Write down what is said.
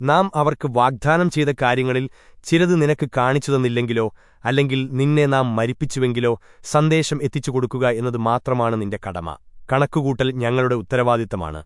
നാം അവർക്ക് വാഗ്ദാനം ചെയ്ത കാര്യങ്ങളിൽ ചിലത് നിനക്ക് കാണിച്ചു തന്നില്ലെങ്കിലോ അല്ലെങ്കിൽ നിന്നെ നാം മരിപ്പിച്ചുവെങ്കിലോ സന്ദേശം എത്തിച്ചു കൊടുക്കുക എന്നത് മാത്രമാണ് നിന്റെ കടമ. കണക്കുകൂട്ടൽ ഞങ്ങളുടെ ഉത്തരവാദിത്തമാണ്.